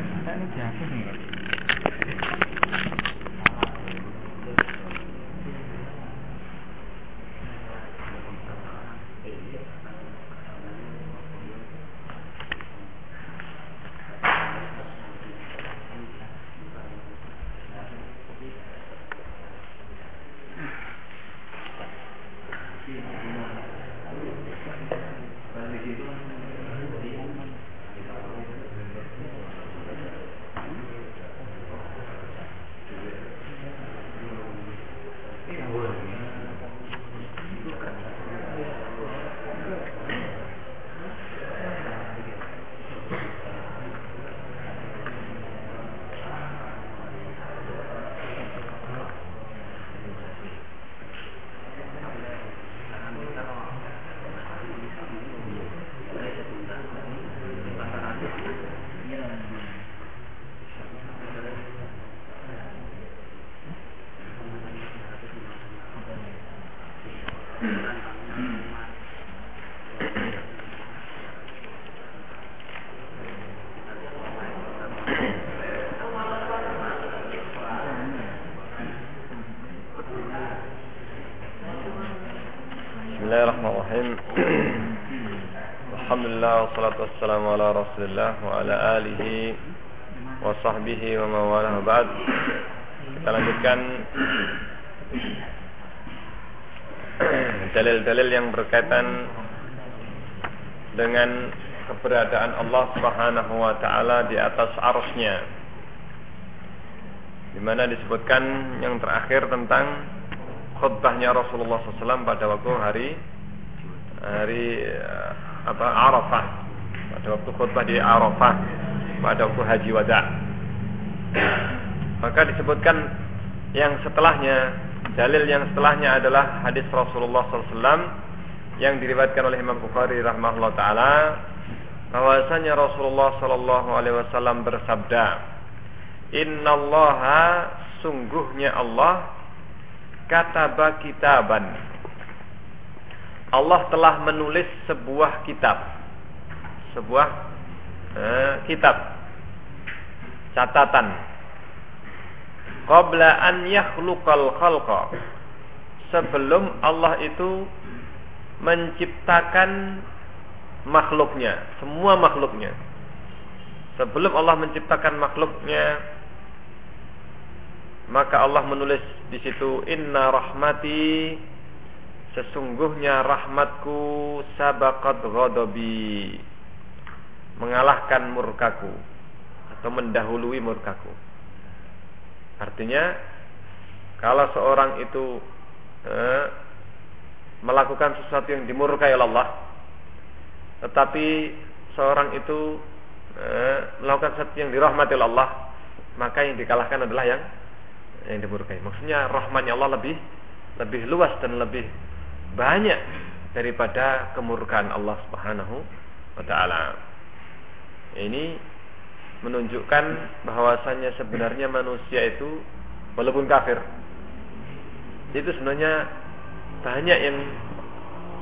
ini jatuh nih. Bismillahirrahmanirrahim Alhamdulillah Wassalatu wassalamu ala rasulillah Wa ala alihi Wa sahbihi wa mawalah ba'd. Kita lanjutkan Dalil-dalil yang berkaitan Dengan Keberadaan Allah subhanahu wa ta'ala Di atas arusnya di mana disebutkan yang terakhir tentang khutbahnya Rasulullah SAW pada waktu hari hari eh, apa Arafah. Pada waktu khutbah di Arafah pada waktu haji wada. Maka disebutkan yang setelahnya dalil yang setelahnya adalah hadis Rasulullah SAW yang diriwayatkan oleh Imam Bukhari rahimahullah taala bahwasanya Rasulullah sallallahu alaihi wasallam bersabda Innallaha sungguhnya Allah kataba kitaban. Allah telah menulis sebuah kitab. Sebuah eh, kitab. Catatan. Qabla an yakhluqal khalqa. Sebelum Allah itu menciptakan makhluknya, semua makhluknya. Sebelum Allah menciptakan makhluknya, maka Allah menulis di situ inna rahmati sesungguhnya rahmatku sabaqat ghadabi mengalahkan murkaku atau mendahului murkaku artinya kalau seorang itu eh, melakukan sesuatu yang dimurkai oleh Allah tetapi seorang itu eh, melakukan sesuatu yang dirahmati oleh Allah maka yang dikalahkan adalah yang yang dimurkai. Maksudnya rahmatnya Allah lebih lebih luas dan lebih banyak daripada kemurkaan Allah Subhanahu wa taala. Ini menunjukkan bahwasannya sebenarnya manusia itu walaupun kafir itu sebenarnya banyak yang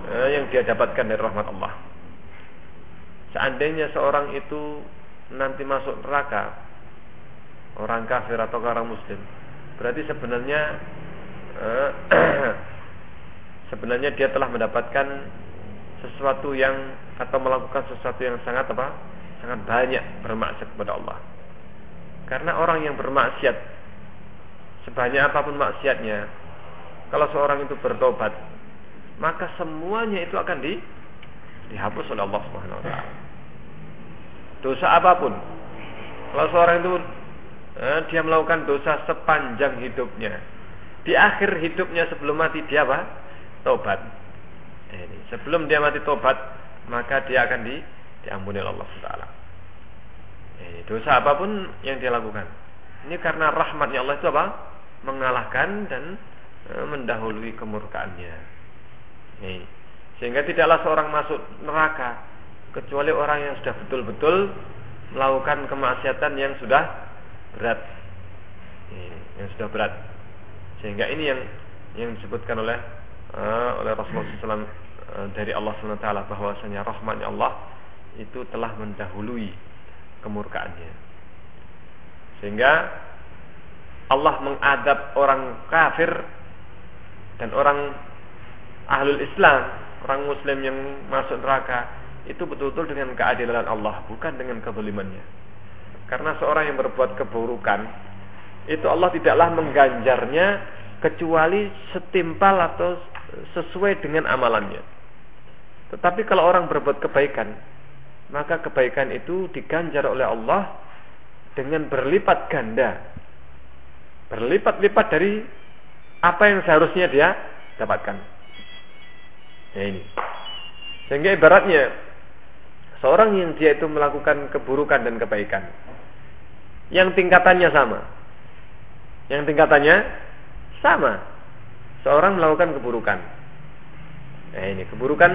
eh, yang dia dapatkan dari rahmat Allah. Seandainya seorang itu nanti masuk neraka, orang kafir atau orang muslim, berarti sebenarnya uh, sebenarnya dia telah mendapatkan sesuatu yang atau melakukan sesuatu yang sangat apa? Sangat banyak bermaksiat kepada Allah. Karena orang yang bermaksiat sebanyak apa pun maksiatnya, kalau seorang itu bertobat, maka semuanya itu akan di dihapus oleh Allah Subhanahu wa taala. Dosa apa pun. Kalau seorang itu eh, dia melakukan dosa sepanjang hidupnya. Di akhir hidupnya sebelum mati dia apa? Tobat. Eh, ini. Sebelum dia mati tobat, maka dia akan di, diampuni oleh Allah Taala. Ini dosa apa pun yang dia lakukan. Ini karena rahmatnya Allah itu apa? Mengalahkan dan eh, mendahului kemurkaannya. Ini. Sehingga tidaklah seorang masuk neraka kecuali orang yang sudah betul-betul melakukan kemaksiatan yang sudah berat ini, yang sudah berat sehingga ini yang yang disebutkan oleh uh, oleh Rasulullah SAW uh, eh, dari Allah SWT bahwasanya rahmatnya Allah itu telah mendahului kemurkaannya Sehingga Allah mengadab orang kafir dan orang ahlul Islam, orang muslim yang masuk neraka itu betul-betul dengan keadilan Allah, bukan dengan kezalimannya. Karena seorang yang berbuat keburukan itu Allah tidaklah mengganjarnya kecuali setimpal atau sesuai dengan amalannya. Tetapi kalau orang berbuat kebaikan, maka kebaikan itu diganjar oleh Allah dengan berlipat ganda. Berlipat-lipat dari apa yang seharusnya dia dapatkan. Ya ini. Sehingga ibaratnya seorang yang dia itu melakukan keburukan dan kebaikan yang tingkatannya sama. Yang tingkatannya sama. Seorang melakukan keburukan. Nah ini keburukan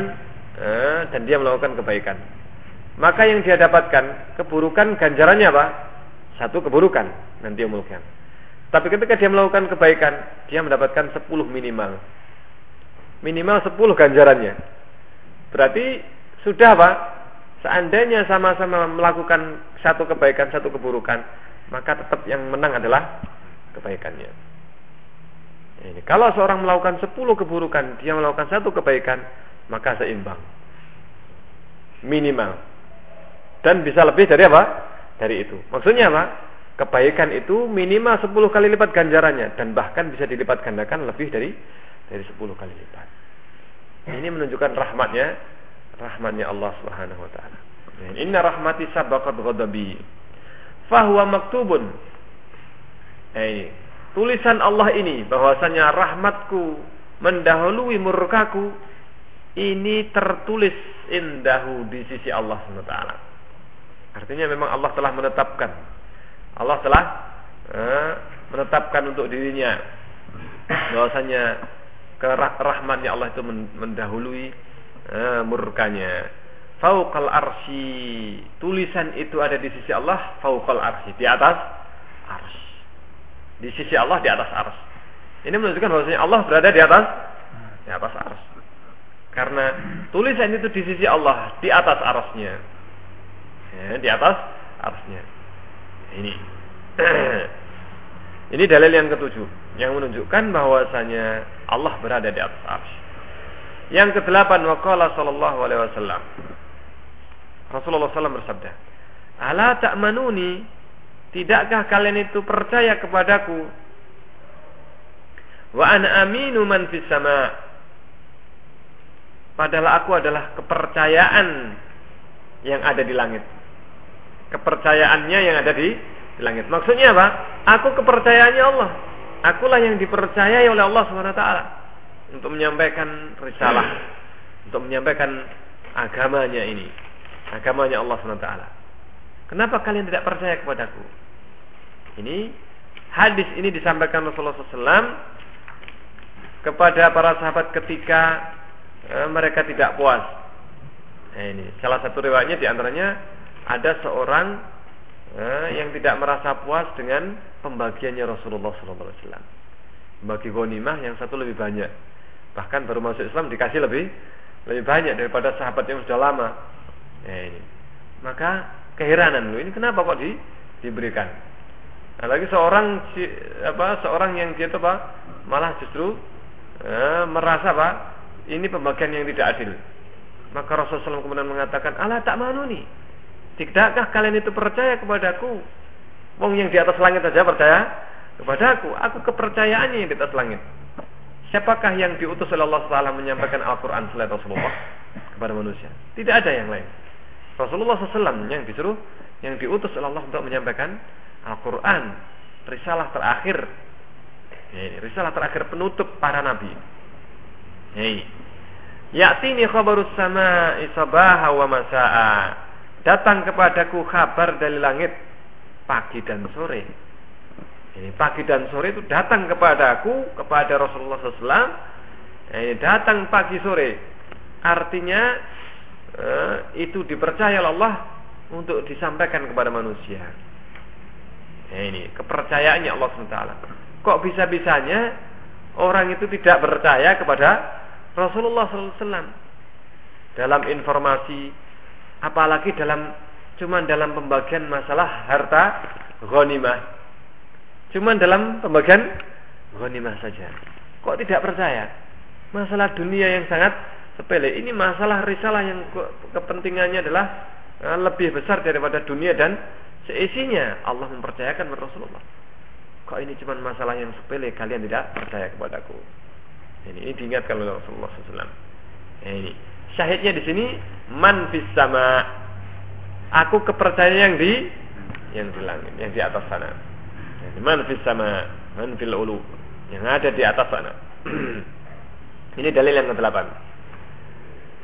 eh, dan dia melakukan kebaikan. Maka yang dia dapatkan keburukan ganjarannya apa? Satu keburukan nanti umulkan. Tapi ketika dia melakukan kebaikan, dia mendapatkan 10 minimal. Minimal 10 ganjarannya. Berarti sudah apa? Seandainya sama-sama melakukan satu kebaikan, satu keburukan, maka tetap yang menang adalah kebaikannya. Ini. Kalau seorang melakukan sepuluh keburukan, dia melakukan satu kebaikan, maka seimbang. Minimal. Dan bisa lebih dari apa? Dari itu. Maksudnya apa? Kebaikan itu minimal sepuluh kali lipat ganjarannya dan bahkan bisa dilipat gandakan lebih dari dari sepuluh kali lipat. Ini menunjukkan rahmatnya rahmatnya Allah Subhanahu wa taala. Inna rahmati sabaqat ghadabi. Fahuwa maktubun. Eh, tulisan Allah ini bahwasanya rahmatku mendahului murkaku ini tertulis indahu di sisi Allah SWT. Artinya memang Allah telah menetapkan. Allah telah eh, menetapkan untuk dirinya. Bahwasanya kerahmatnya Allah itu mendahului eh, murkanya. Fauqal arsy. Tulisan itu ada di sisi Allah fauqal arsy. Di atas ars di sisi Allah di atas ars ini menunjukkan bahwasanya Allah berada di atas di atas ars karena tulisan itu di sisi Allah di atas arsnya ya, di atas arsnya ini ini dalil yang ketujuh yang menunjukkan bahwasanya Allah berada di atas arsy yang kedelapan waqala sallallahu alaihi wasallam. Rasulullah SAW bersabda, "Ala ta'manuni? Tidakkah kalian itu percaya kepadaku? Wa ana aminu man fis sama." Padahal aku adalah kepercayaan yang ada di langit. Kepercayaannya yang ada di, di langit. Maksudnya apa? Aku kepercayaannya Allah. Akulah yang dipercayai oleh Allah taala untuk menyampaikan risalah, untuk menyampaikan agamanya ini, agamanya Allah SWT. Kenapa kalian tidak percaya kepadaku? Ini hadis ini disampaikan Rasulullah SAW kepada para sahabat ketika e, mereka tidak puas. Nah, ini salah satu riwayatnya di antaranya ada seorang e, yang tidak merasa puas dengan pembagiannya Rasulullah SAW. Bagi ghanimah yang satu lebih banyak bahkan baru masuk Islam dikasih lebih lebih banyak daripada sahabat yang sudah lama. Ya, ini. Maka keheranan lu ini kenapa kok di, diberikan? Nah, lagi seorang si, apa seorang yang dia apa malah justru eh, merasa apa ini pembagian yang tidak adil. Maka Rasulullah SAW kemudian mengatakan, Allah tak nih. Tidakkah kalian itu percaya kepadaku? Wong yang di atas langit saja percaya kepadaku. Aku kepercayaannya yang di atas langit. Siapakah yang diutus oleh Allah Taala menyampaikan Al-Quran selain Rasulullah kepada manusia? Tidak ada yang lain. Rasulullah SAW yang disuruh, yang diutus oleh Allah untuk menyampaikan Al-Quran, risalah terakhir, risalah terakhir penutup para nabi. Ya'tini khabarus sama isabaha wa masa'a. Datang kepadaku kabar dari langit pagi dan sore ini pagi dan sore itu datang kepada aku, kepada Rasulullah SAW. Ini datang pagi sore. Artinya eh, itu dipercaya Allah untuk disampaikan kepada manusia. Ini kepercayaannya Allah SWT. Kok bisa-bisanya orang itu tidak percaya kepada Rasulullah SAW dalam informasi, apalagi dalam cuman dalam pembagian masalah harta ghanimah. Cuma dalam pembagian ghanimah saja. Kok tidak percaya? Masalah dunia yang sangat sepele. Ini masalah risalah yang kepentingannya adalah eh, lebih besar daripada dunia dan seisinya. Allah mempercayakan Rasulullah. Kok ini cuma masalah yang sepele kalian tidak percaya kepadaku. Ini, ini diingatkan oleh Rasulullah SAW. Ini syahidnya di sini man fis sama. Aku kepercayaan yang di yang di langit, yang di atas sana. Man fis sama, man fil ulu yang ada di atas sana. Ini dalil yang ke-8.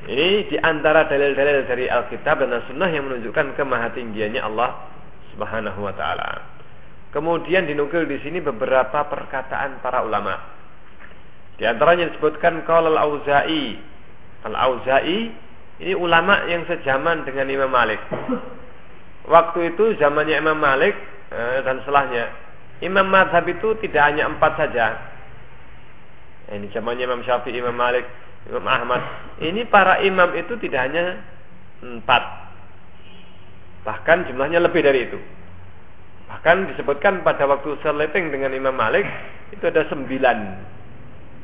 Ini di antara dalil-dalil dari Alkitab dan As-Sunnah yang menunjukkan kemahatinggiannya Allah Subhanahu wa taala. Kemudian dinukil di sini beberapa perkataan para ulama. Di antaranya disebutkan qala al-Auza'i. Al-Auza'i ini ulama yang sejaman dengan Imam Malik. Waktu itu zamannya Imam Malik eh, dan setelahnya Imam madhab itu tidak hanya empat saja. Ini zamannya Imam Syafi'i, Imam Malik, Imam Ahmad. Ini para imam itu tidak hanya empat. Bahkan jumlahnya lebih dari itu. Bahkan disebutkan pada waktu seleteng dengan Imam Malik itu ada sembilan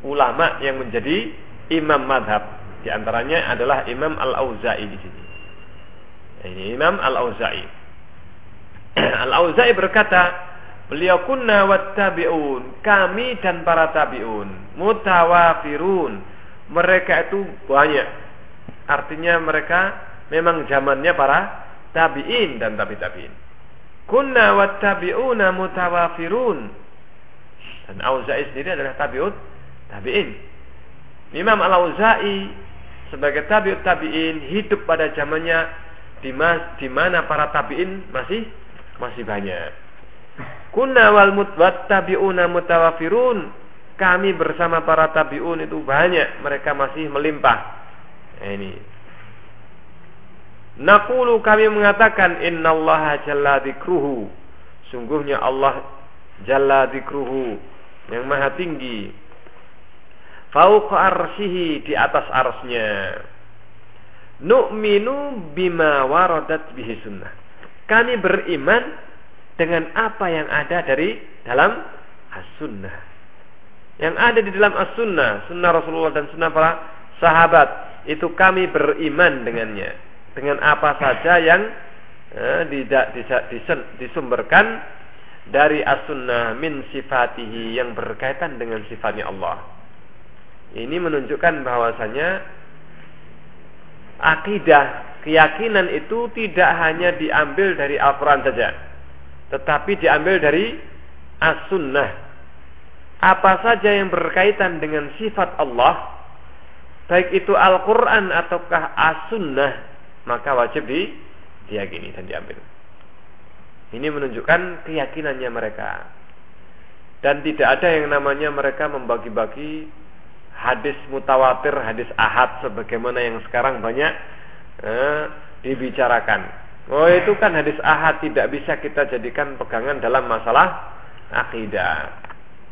ulama yang menjadi imam madhab. Di antaranya adalah Imam Al-Auza'i di sini. Ini Imam Al-Auza'i. Al-Auza'i berkata, Beliau kunna wattabi'un. Kami dan para tabi'un. Mutawafirun. Mereka itu banyak. Artinya mereka memang zamannya para tabi'in dan tabi-tabi'in. Kunna wattabi'una mutawafirun. Dan Auza'i sendiri adalah tabi'ut tabi'in. Imam Al-Auza'i sebagai tabi'ut tabi'in hidup pada zamannya di mana para tabi'in masih masih banyak. Kunna wal tabi'una mutawafirun. Kami bersama para tabi'un itu banyak. Mereka masih melimpah. Nah, ini. Nakulu kami mengatakan Inna Allah jalla dikruhu. Sungguhnya Allah jalla dikruhu. Yang maha tinggi. Fauqa arsihi di atas arsnya. Nu'minu bima waradat bihi sunnah. Kami beriman dengan apa yang ada dari dalam as-sunnah. Yang ada di dalam as-sunnah, sunnah Rasulullah dan sunnah para sahabat, itu kami beriman dengannya. Dengan apa saja yang eh, disumberkan dari as-sunnah min sifatihi yang berkaitan dengan sifatnya Allah. Ini menunjukkan bahwasanya akidah, keyakinan itu tidak hanya diambil dari Al-Quran saja tetapi diambil dari as-sunnah. Apa saja yang berkaitan dengan sifat Allah, baik itu Al-Quran ataukah as-sunnah, maka wajib di, diyakini dan diambil. Ini menunjukkan keyakinannya mereka. Dan tidak ada yang namanya mereka membagi-bagi hadis mutawatir, hadis ahad sebagaimana yang sekarang banyak eh, dibicarakan. Oh itu kan hadis ahad tidak bisa kita jadikan pegangan dalam masalah akidah.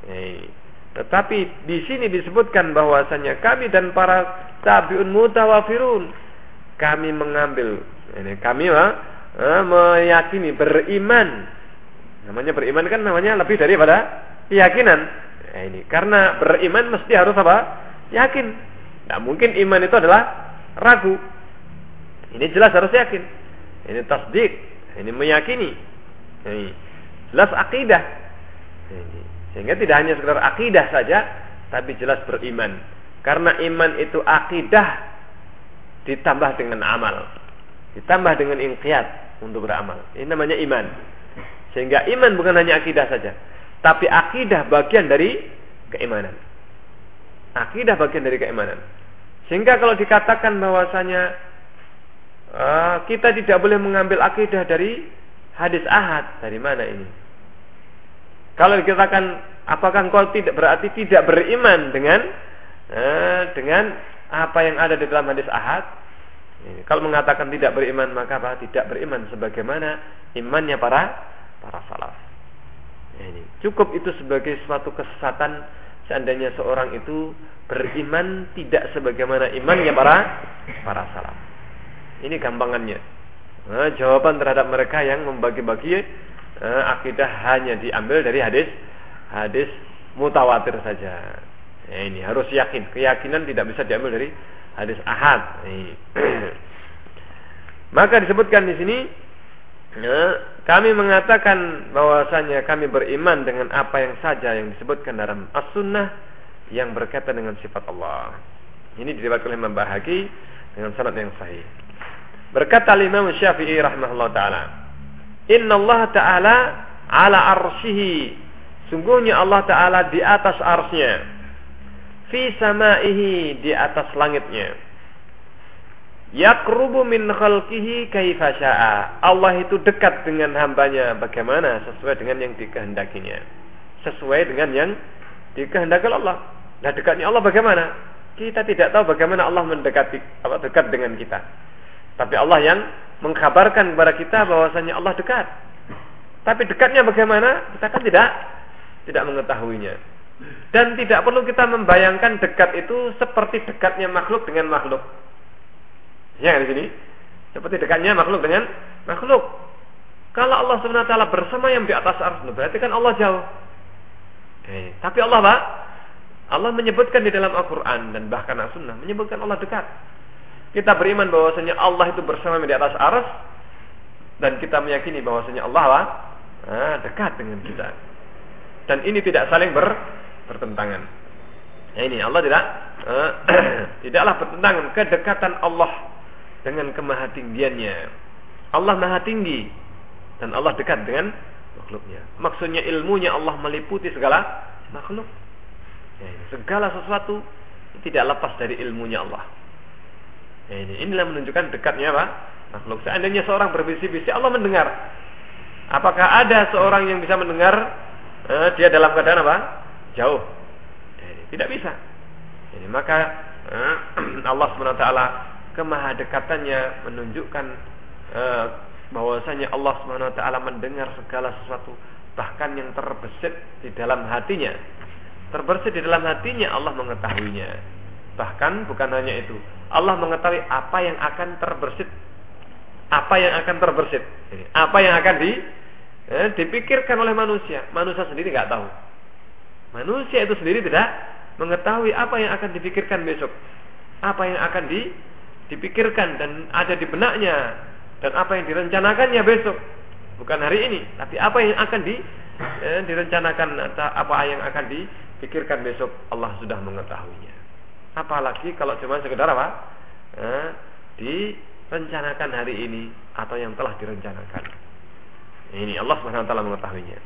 Eh, tetapi di sini disebutkan bahwasanya kami dan para tabiun mutawafirun kami mengambil ini kami eh, meyakini beriman namanya beriman kan namanya lebih daripada keyakinan nah, ini karena beriman mesti harus apa yakin tidak mungkin iman itu adalah ragu ini jelas harus yakin ini tasdik, ini meyakini. Ini jelas akidah. Ini. Sehingga tidak hanya sekedar akidah saja, tapi jelas beriman. Karena iman itu akidah ditambah dengan amal. Ditambah dengan inqiyat untuk beramal. Ini namanya iman. Sehingga iman bukan hanya akidah saja, tapi akidah bagian dari keimanan. Akidah bagian dari keimanan. Sehingga kalau dikatakan bahwasanya uh, kita tidak boleh mengambil akidah dari hadis ahad. Dari mana ini? Kalau dikatakan apakah engkau tidak berarti tidak beriman dengan uh, dengan apa yang ada di dalam hadis ahad? Kalau mengatakan tidak beriman maka apa? Tidak beriman sebagaimana imannya para para salaf. Ini. Cukup itu sebagai suatu kesesatan seandainya seorang itu beriman tidak sebagaimana imannya para para salaf. Ini gampangannya. Nah, jawaban terhadap mereka yang membagi-bagi eh, akidah hanya diambil dari hadis hadis mutawatir saja. Ya, ini harus yakin. Keyakinan tidak bisa diambil dari hadis ahad. Maka disebutkan di sini ya, kami mengatakan bahwasanya kami beriman dengan apa yang saja yang disebutkan dalam as-sunnah yang berkaitan dengan sifat Allah. Ini diriwayatkan oleh Imam Bahaki dengan sanad yang sahih. Berkata Imam Syafi'i rahimahullah taala, "Inna Allah taala ala arsyihi." Sungguhnya Allah taala di atas arsy-Nya. Fi samaihi di atas langitnya. Yakrubu min khalqihi kaifa syaa. Allah itu dekat dengan hambanya bagaimana sesuai dengan yang dikehendakinya. Sesuai dengan yang dikehendaki Allah. Nah, dekatnya Allah bagaimana? Kita tidak tahu bagaimana Allah mendekati apa dekat dengan kita. Tapi Allah yang mengkabarkan kepada kita bahwasanya Allah dekat. Tapi dekatnya bagaimana? Kita kan tidak tidak mengetahuinya. Dan tidak perlu kita membayangkan dekat itu seperti dekatnya makhluk dengan makhluk. Ya di sini. Seperti dekatnya makhluk dengan makhluk. Kalau Allah SWT bersama yang di atas ars, berarti kan Allah jauh. Eh, tapi Allah Pak, Allah menyebutkan di dalam Al-Quran dan bahkan As-Sunnah menyebutkan Allah dekat. Kita beriman bahwasanya Allah itu bersama di atas ars dan kita meyakini bahwasanya Allah Pak, nah, dekat dengan kita. Dan ini tidak saling ber, bertentangan. Ya ini Allah tidak uh, tidaklah bertentangan kedekatan Allah dengan kemahatinggiannya. Allah maha tinggi dan Allah dekat dengan makhluknya. Maksudnya ilmunya Allah meliputi segala makhluk. Ya, segala sesuatu tidak lepas dari ilmunya Allah. Ya, ini inilah menunjukkan dekatnya apa? Makhluk. Seandainya seorang berbisik-bisik, Allah mendengar. Apakah ada seorang yang bisa mendengar eh, dia dalam keadaan apa? Jauh. Ya, tidak bisa. Ini maka eh, Allah swt kemahadekatannya menunjukkan uh, bahwasanya Allah Subhanahu wa taala mendengar segala sesuatu bahkan yang terbesit di dalam hatinya. Terbesit di dalam hatinya Allah mengetahuinya. Bahkan bukan hanya itu, Allah mengetahui apa yang akan terbersit apa yang akan terbersit. Apa yang akan di eh, dipikirkan oleh manusia. Manusia sendiri nggak tahu. Manusia itu sendiri tidak mengetahui apa yang akan dipikirkan besok. Apa yang akan di dipikirkan dan ada di benaknya dan apa yang direncanakannya besok. Bukan hari ini tapi apa yang akan di eh, direncanakan atau apa yang akan dipikirkan besok Allah sudah mengetahuinya. Apalagi kalau cuma sekedar apa? Eh, direncanakan hari ini atau yang telah direncanakan. Ini Allah swt mengetahuinya.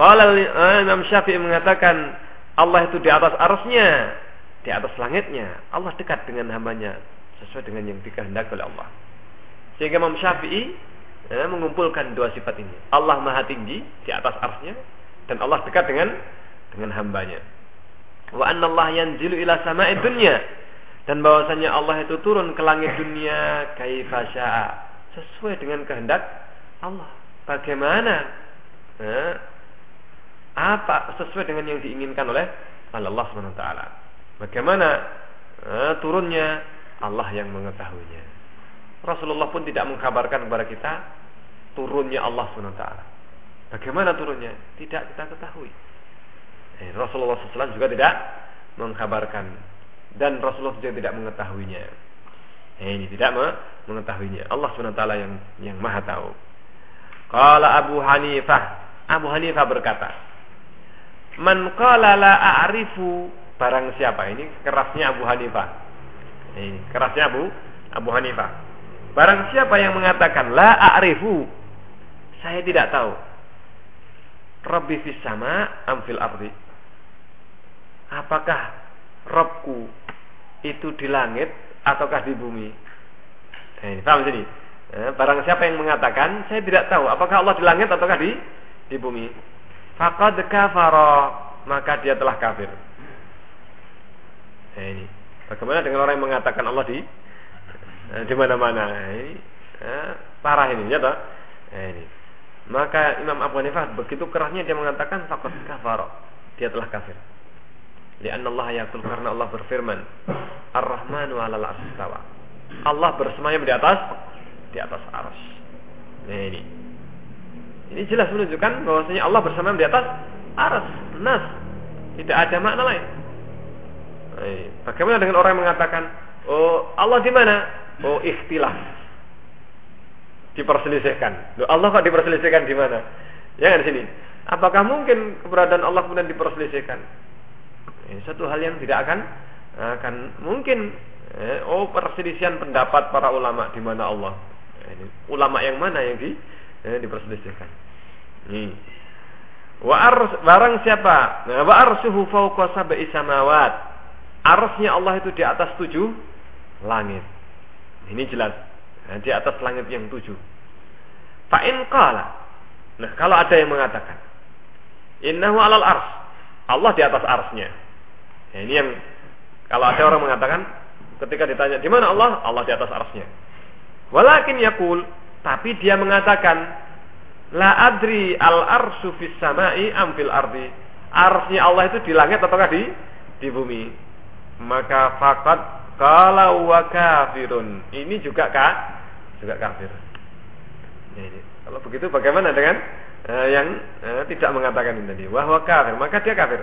Kalau eh, Imam Syafi'i mengatakan Allah itu di atas arusnya di atas langitnya. Allah dekat dengan hambanya sesuai dengan yang dikehendaki oleh Allah. Sehingga Imam Syafi'i ya, mengumpulkan dua sifat ini. Allah maha tinggi di atas arsnya dan Allah dekat dengan dengan hambanya. Wa anna Allah yanzilu ila sama'i dunya. Dan bahwasanya Allah itu turun ke langit dunia kaifa sesuai dengan kehendak Allah. Bagaimana? Ya, apa sesuai dengan yang diinginkan oleh Allah Subhanahu wa taala Bagaimana eh, turunnya Allah yang mengetahuinya. Rasulullah pun tidak mengkabarkan kepada kita turunnya Allah SWT. Bagaimana turunnya? Tidak kita ketahui. Eh, Rasulullah SAW juga tidak mengkabarkan dan Rasulullah juga tidak mengetahuinya. Eh, ini tidak mengetahuinya. Allah SWT yang yang maha tahu. Kalau Abu Hanifah, Abu Hanifah berkata, "Man qala la a'rifu barang siapa? Ini kerasnya Abu Hanifah. Ini kerasnya Abu Abu Hanifah. Barang siapa yang mengatakan la a'rifu saya tidak tahu. Rabbi fis sama amfil ardi. Apakah Robku itu di langit ataukah di bumi? Nah, ini paham sini? Eh, barang siapa yang mengatakan saya tidak tahu apakah Allah di langit ataukah di di bumi? Faqad kafara maka dia telah kafir Nah, ini. Bagaimana dengan orang yang mengatakan Allah di eh, di mana-mana? Ini eh, parah ini, ya toh? Nah, ini. Maka Imam Abu Hanifah begitu kerasnya dia mengatakan fakot kafar. Dia telah kafir. Lian Allah yakul karena Allah berfirman, Ar-Rahmanu 'alal arsy Allah bersemayam di atas di atas arsy. Nah ini. Ini jelas menunjukkan bahwasanya Allah bersama di atas aras, nas. Tidak ada makna lain. Bagaimana dengan orang yang mengatakan, "Oh, Allah di mana?" Oh, ikhtilaf. Diperselisihkan. Loh, Allah kok diperselisihkan di mana? Ya di sini. Apakah mungkin keberadaan Allah kemudian diperselisihkan? Ini satu hal yang tidak akan akan mungkin. Eh, oh, perselisihan pendapat para ulama di mana Allah. Ini, ulama yang mana yang di eh, diperselisihkan? Nih. Wa barang siapa? Nah, wa arsuhu fawqa sab'i samawat. Arsnya Allah itu di atas tujuh langit. Ini jelas. Nah, di atas langit yang tujuh. Fa'in qala. Nah, kalau ada yang mengatakan. Innahu alal ars. Allah di atas arsnya. Nah, ini yang kalau ada orang mengatakan ketika ditanya di mana Allah, Allah di atas arsnya. Walakin yakul, tapi dia mengatakan la adri al arsu fis samai am fil ardi. Arsnya Allah itu di langit ataukah di di bumi? Maka fakat kalau wa kafirun. Ini juga kah? Juga kafir. Ini. Kalau begitu bagaimana dengan uh, yang uh, tidak mengatakan ini tadi? Wahwa kafir. Maka dia kafir.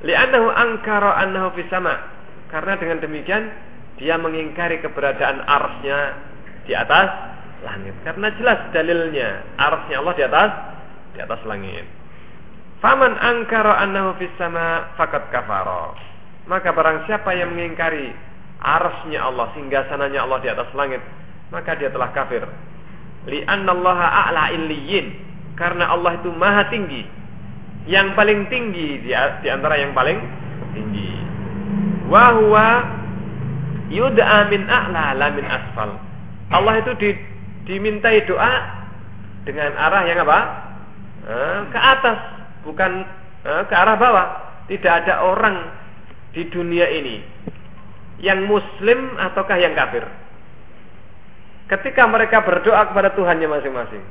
Li'annahu angkara annahu fis sama. Karena dengan demikian dia mengingkari keberadaan arsnya di atas langit. Karena jelas dalilnya arsnya Allah di atas di atas langit. Faman angkara annahu fis fakat kafara. Maka barang siapa yang mengingkari arsnya Allah sehingga sananya Allah di atas langit, maka dia telah kafir. Li'annallaha a'la illiyin. Karena Allah itu maha tinggi. Yang paling tinggi di, antara yang paling tinggi. Wa huwa yud'a min a'la la min asfal. Allah itu di dimintai doa dengan arah yang apa? Eh, ke atas, bukan eh, ke arah bawah. Tidak ada orang di dunia ini yang muslim ataukah yang kafir. Ketika mereka berdoa kepada Tuhannya masing-masing,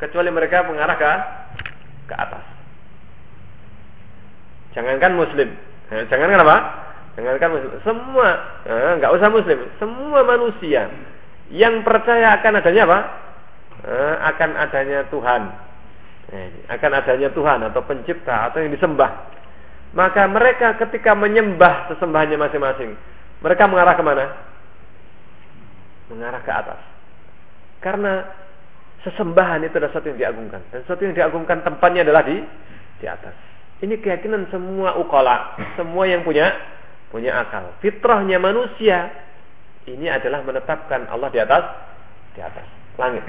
kecuali mereka mengarah ke ke atas. Jangankan muslim, eh, jangankan apa? Jangankan muslim, semua nggak usah muslim, semua manusia yang percaya akan adanya apa? Eh, akan adanya Tuhan. Eh, akan adanya Tuhan atau pencipta atau yang disembah. Maka mereka ketika menyembah sesembahannya masing-masing, mereka mengarah ke mana? Mengarah ke atas. Karena sesembahan itu adalah sesuatu yang diagungkan. Dan sesuatu yang diagungkan tempatnya adalah di di atas. Ini keyakinan semua ukala, semua yang punya punya akal. Fitrahnya manusia ini adalah menetapkan Allah di atas di atas langit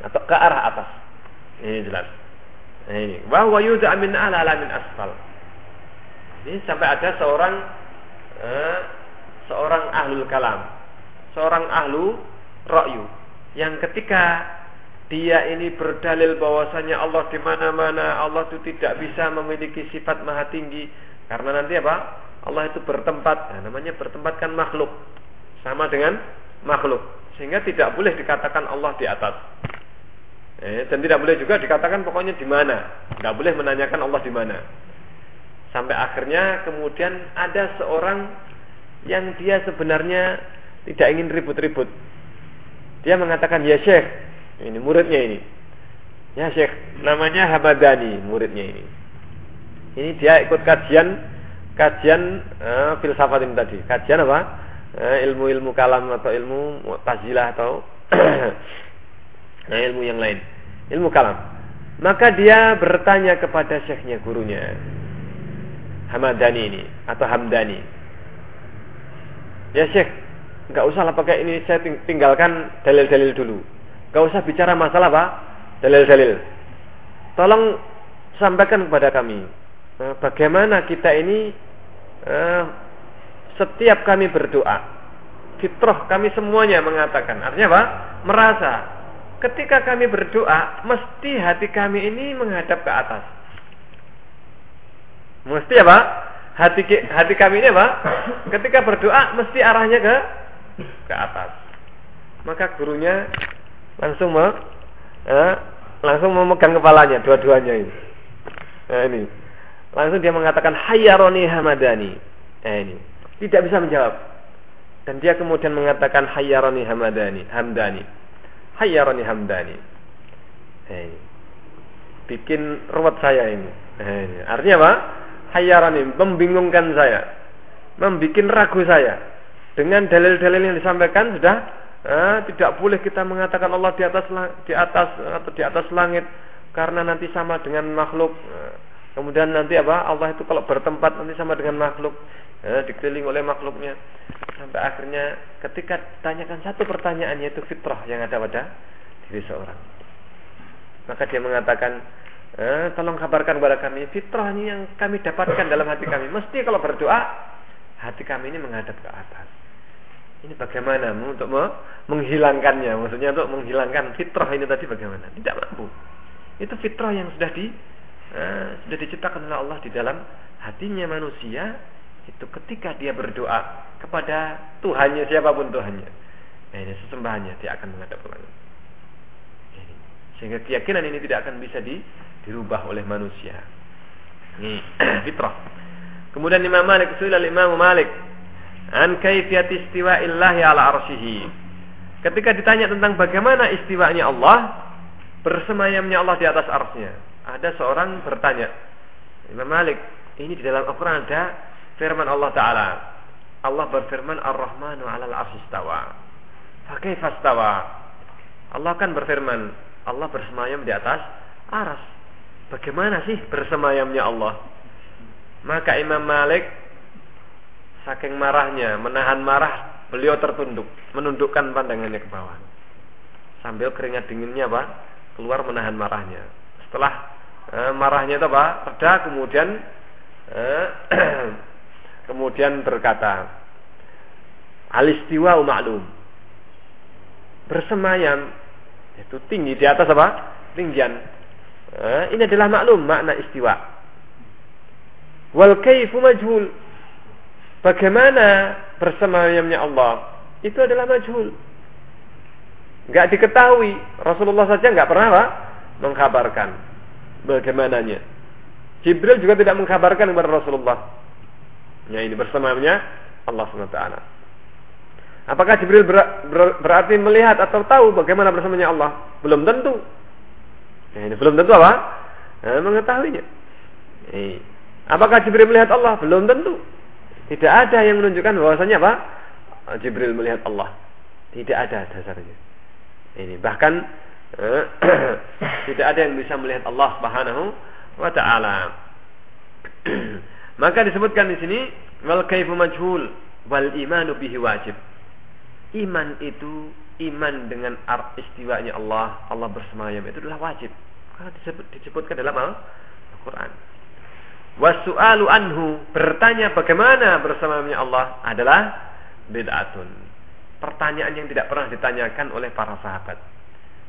atau ke arah atas. Ini jelas. Nah, ini bahwa yuda min ala min asfal. Ini sampai ada seorang eh, seorang ahlul kalam, seorang ahlu ra'yu. Yang ketika dia ini berdalil bahwasanya Allah di mana-mana, Allah itu tidak bisa memiliki sifat maha tinggi. Karena nanti apa? Allah itu bertempat, nah, namanya bertempat kan makhluk. Sama dengan makhluk. Sehingga tidak boleh dikatakan Allah di atas. Eh, dan tidak boleh juga dikatakan pokoknya di mana. Tidak boleh menanyakan Allah di mana sampai akhirnya kemudian ada seorang yang dia sebenarnya tidak ingin ribut-ribut. Dia mengatakan ya syekh ini muridnya ini. Ya syekh namanya Hamadani muridnya ini. Ini dia ikut kajian kajian uh, filsafat ini tadi. Kajian apa? Eh, ilmu-ilmu kalam atau ilmu mu'tazilah atau nah, ilmu yang lain. Ilmu kalam. Maka dia bertanya kepada syekhnya gurunya Hamadani ini atau Hamdani. Ya syekh nggak usah lah pakai ini. Saya tinggalkan dalil-dalil dulu. Nggak usah bicara masalah apa dalil-dalil. Tolong sampaikan kepada kami eh, bagaimana kita ini uh, setiap kami berdoa, fitrah kami semuanya mengatakan, artinya apa? Merasa ketika kami berdoa, mesti hati kami ini menghadap ke atas. Mesti apa? Hati hati kami ini apa? Ketika berdoa mesti arahnya ke ke atas. Maka gurunya langsung mau eh, langsung memegang kepalanya dua-duanya ini. Nah, ini. Langsung dia mengatakan hayyaroni hamadani. Nah, ini tidak bisa menjawab. Dan dia kemudian mengatakan hayyarani hamadani, hamdani. Hayyarani hamdani. Hey. bikin ruwet saya ini. Eh, artinya apa? Hayarani, membingungkan saya, membikin ragu saya. Dengan dalil-dalil yang disampaikan sudah eh, tidak boleh kita mengatakan Allah di atas di atas atau di atas langit karena nanti sama dengan makhluk. Eh, kemudian nanti apa? Allah itu kalau bertempat nanti sama dengan makhluk, eh, dikelilingi oleh makhluknya. Sampai akhirnya ketika ditanyakan satu pertanyaan yaitu fitrah yang ada pada diri seorang. Maka dia mengatakan, eh, tolong kabarkan kepada kami fitrah ini yang kami dapatkan dalam hati kami. Mesti kalau berdoa, hati kami ini menghadap ke atas. Ini bagaimana untuk menghilangkannya? Maksudnya untuk menghilangkan fitrah ini tadi bagaimana? Tidak mampu. Itu fitrah yang sudah di eh, sudah diciptakan oleh Allah di dalam hatinya manusia itu ketika dia berdoa kepada Tuhannya siapa pun Tuhannya. Nah, ini sesembahannya dia akan menghadap ke langit. Sehingga keyakinan ini tidak akan bisa di, dirubah oleh manusia. Ini fitrah. Kemudian Imam Malik sudah Imam Malik an kaifiyat istiwa'illahi ala arsyihi. Ketika ditanya tentang bagaimana istiwanya Allah, bersemayamnya Allah di atas arsnya. Ada seorang bertanya, Imam Malik, ini di dalam Al-Quran ada firman Allah Ta'ala. Allah berfirman, Ar-Rahmanu ala al-arsi istawa. Fakaifastawa. Allah kan berfirman, Allah bersemayam di atas aras. Bagaimana sih bersemayamnya Allah? Maka Imam Malik saking marahnya, menahan marah, beliau tertunduk, menundukkan pandangannya ke bawah. Sambil keringat dinginnya apa? Keluar menahan marahnya. Setelah eh, marahnya itu apa? Reda kemudian eh, kemudian berkata, Alistiwa maklum. Bersemayam itu tinggi di atas apa? Tinggian. Eh, ini adalah maklum makna istiwa. Wal kaifu majhul. Bagaimana bersemayamnya Allah? Itu adalah majhul. Enggak diketahui. Rasulullah saja enggak pernah apa? mengkabarkan bagaimananya. Jibril juga tidak mengkabarkan kepada Rasulullah. Ya ini bersamanya Allah SWT. Apakah Jibril ber, ber, berarti melihat atau tahu bagaimana bersamanya Allah? Belum tentu. Ya, ini belum tentu apa? Nah, mengetahuinya. Eh, apakah Jibril melihat Allah? Belum tentu. Tidak ada yang menunjukkan bahwasanya apa? Jibril melihat Allah. Tidak ada dasarnya. Ini bahkan eh, tidak ada yang bisa melihat Allah Subhanahu wa taala. Maka disebutkan di sini wal kaifu majhul wal imanu bihi wajib iman itu iman dengan ar istiwanya Allah, Allah bersemayam itu adalah wajib. Karena disebut, disebutkan dalam Al-Quran. Wasu'alu anhu bertanya bagaimana bersamanya Allah adalah bid'atun. Pertanyaan yang tidak pernah ditanyakan oleh para sahabat.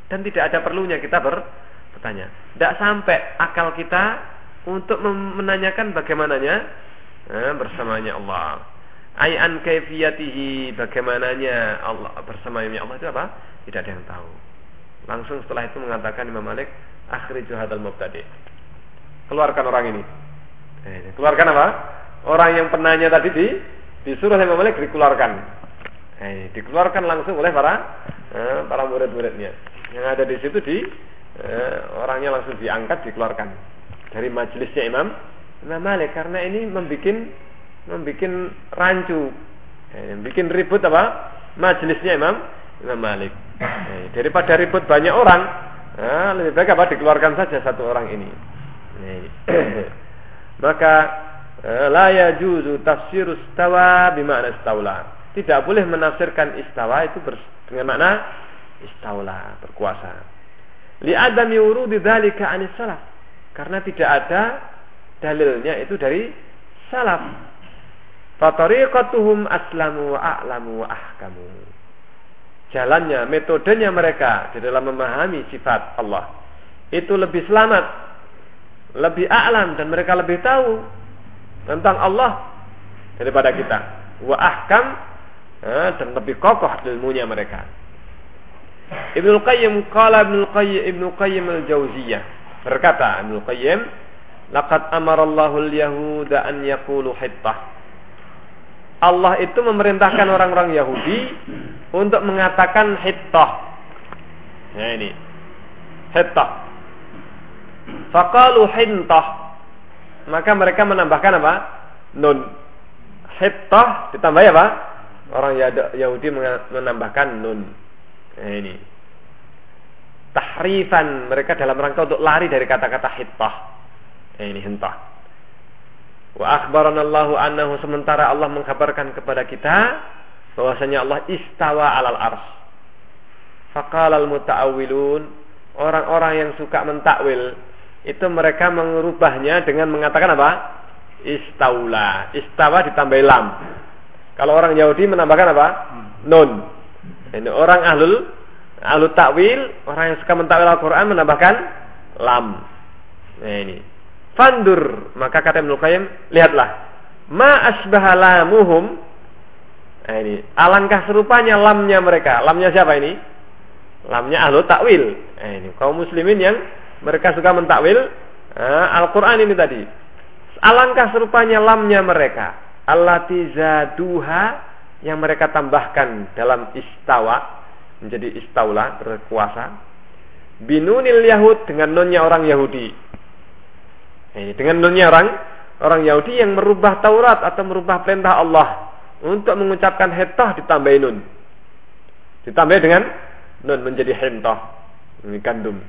Dan tidak ada perlunya kita ber, bertanya. Tidak sampai akal kita untuk menanyakan bagaimananya eh, bersamanya Allah ayan kaifiyatihi bagaimananya Allah bersamanya Allah itu apa? Tidak ada yang tahu. Langsung setelah itu mengatakan Imam Malik, akhriju hadzal mubtadi. Keluarkan orang ini. Eh, keluarkan apa? Orang yang penanya tadi di disuruh Imam Malik dikeluarkan. Eh, dikeluarkan langsung oleh para eh, para murid-muridnya. Yang ada di situ di orangnya langsung diangkat dikeluarkan dari majelisnya Imam Imam Malik karena ini membuat membuat rancu, eh, bikin ribut apa? Majelisnya Imam Imam Malik. Eh, daripada ribut banyak orang, eh, lebih baik apa? Dikeluarkan saja satu orang ini. Eh, maka eh, la yajuzu tafsir istawa bimana istaula. Tidak boleh menafsirkan istawa itu dengan makna istaula, berkuasa. Li adami wurudi dzalika anis salaf. Karena tidak ada dalilnya itu dari salaf. Fatariqatuhum aslamu a'lamu ahkamu. Jalannya, metodenya mereka di dalam memahami sifat Allah itu lebih selamat, lebih a'lam dan mereka lebih tahu tentang Allah daripada kita. Wa ahkam eh, dan lebih kokoh ilmunya mereka. Ibnu Qayyim qala Ibnu Qayyim Ibnu Qayyim al-Jauziyah berkata Ibnu Qayyim laqad amara Allahu al-yahuda an yaqulu hittah Allah itu memerintahkan orang-orang Yahudi untuk mengatakan hittah. Ya ini. Hittah. Faqalu hintah. Maka mereka menambahkan apa? Nun. Hittah ditambah apa? Orang Yahudi menambahkan nun. Nah, ini. Tahrifan mereka dalam rangka untuk lari dari kata-kata hittah. Nah, ini hintah. Wa akhbarana Allahu annahu sementara Allah mengkabarkan kepada kita bahwasanya Allah istawa alal ars. Faqala al orang-orang yang suka mentakwil itu mereka mengubahnya dengan mengatakan apa? Istaula. Istawa ditambah lam. Kalau orang Yahudi menambahkan apa? Nun. Ini orang ahlul ahlul takwil, orang yang suka mentakwil Al-Qur'an menambahkan lam. Nah ini. Fandur, maka kata Ibnu Qayyim, lihatlah. Ma asbaha lamuhum. Nah ini, alangkah serupanya lamnya mereka. Lamnya siapa ini? Lamnya ahlu takwil. Nah ini, kaum muslimin yang mereka suka mentakwil uh, Al-Qur'an ini tadi. Alangkah serupanya lamnya mereka. Allati zaduha yang mereka tambahkan dalam istawa menjadi istaula berkuasa binunil yahud dengan nonnya orang Yahudi dengan nunnya orang Yahudi yang merubah Taurat atau merubah perintah Allah untuk mengucapkan hetah ditambah nun. Ditambah dengan nun menjadi hentah. Ini gandum.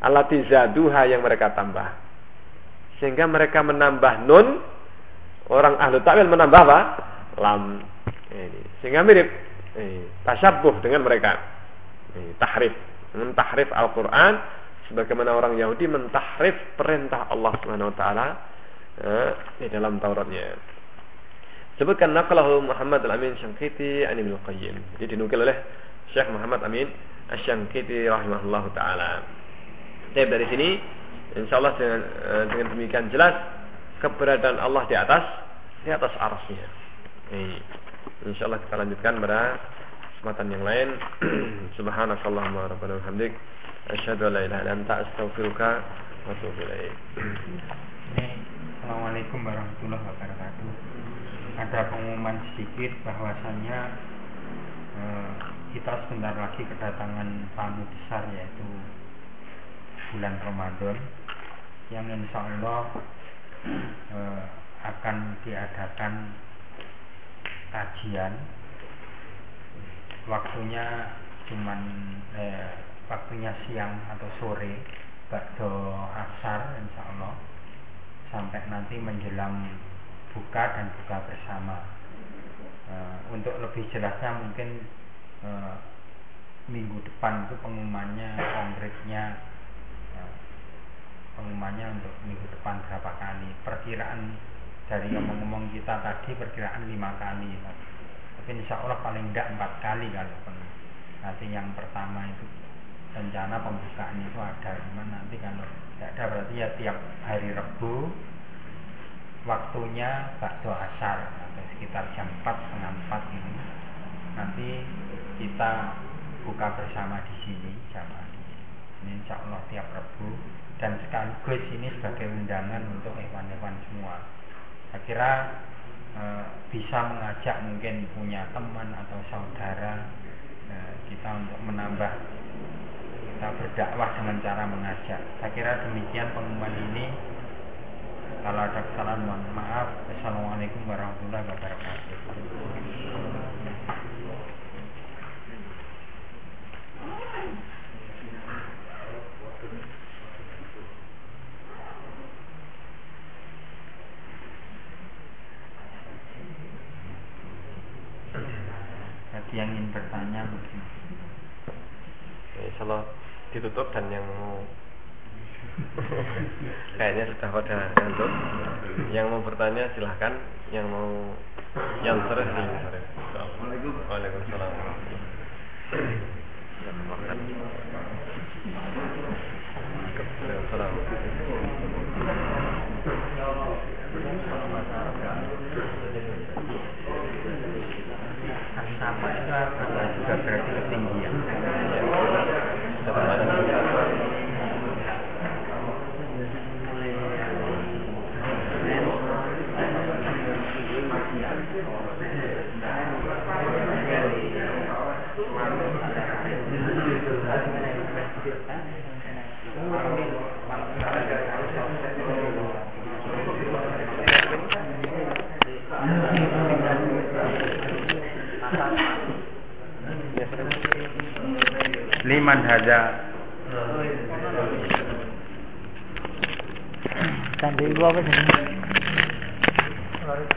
Alati zaduha yang mereka tambah. Sehingga mereka menambah nun. Orang ahlu ta'wil menambah apa? Lam. Ini. Sehingga mirip. Ini. Dengan mereka. Ini. Tahrif. Tahrif Al-Quran sebagaimana orang Yahudi mentahrif perintah Allah Subhanahu wa taala eh, di dalam Tauratnya. Sebutkan naqlahu Muhammad Al-Amin Syangkiti an Ibnu Qayyim. Jadi dinukil oleh Syekh Muhammad Amin Asy-Syangkiti rahimahullah taala. Jadi dari sini insyaallah dengan eh, dengan demikian jelas keberadaan Allah di atas di atas arsy Ini. Insyaallah kita lanjutkan pada kesempatan yang lain. Rabbana wa bihamdik Asyhadu an la ilaha illa anta astaghfiruka wa atubu ilaik. Assalamualaikum warahmatullahi wabarakatuh. Ada pengumuman sedikit bahwasanya eh, kita sebentar lagi kedatangan tamu besar yaitu bulan Ramadan yang insya Allah eh, akan diadakan kajian waktunya cuman eh, waktunya siang atau sore bakdo asar insya Allah sampai nanti menjelang buka dan buka bersama. E, untuk lebih jelasnya mungkin e, minggu depan itu pengumumannya konkretnya e, pengumumannya untuk minggu depan berapa kali. Perkiraan dari ngomong-ngomong kita tadi perkiraan lima kali tapi insya Allah paling tidak empat kali kalau nanti yang pertama itu rencana pembukaan itu ada. Cuman nanti kalau tidak ada berarti ya tiap hari Rebu waktunya bakso asar. Atau sekitar jam 4 setengah 4 ini. Nanti kita buka bersama di sini jamaah ini insya Allah tiap Rebu. Dan sekaligus ini sebagai undangan untuk hewan-hewan semua. Saya kira e, bisa mengajak mungkin punya teman atau saudara e, kita untuk menambah kita berdakwah dengan cara mengajak. Saya kira demikian pengumuman ini. Kalau ada kesalahan mohon maaf. Assalamualaikum warahmatullahi wabarakatuh. Yang ingin bertanya mungkin. Insyaallah ditutup dan yang mau. Kayaknya sudah pada ngantuk yang mau bertanya silahkan yang mau yang sore sore Waalaikumsalam. Sama itu juga liman hadza Tanda ibu apa sih?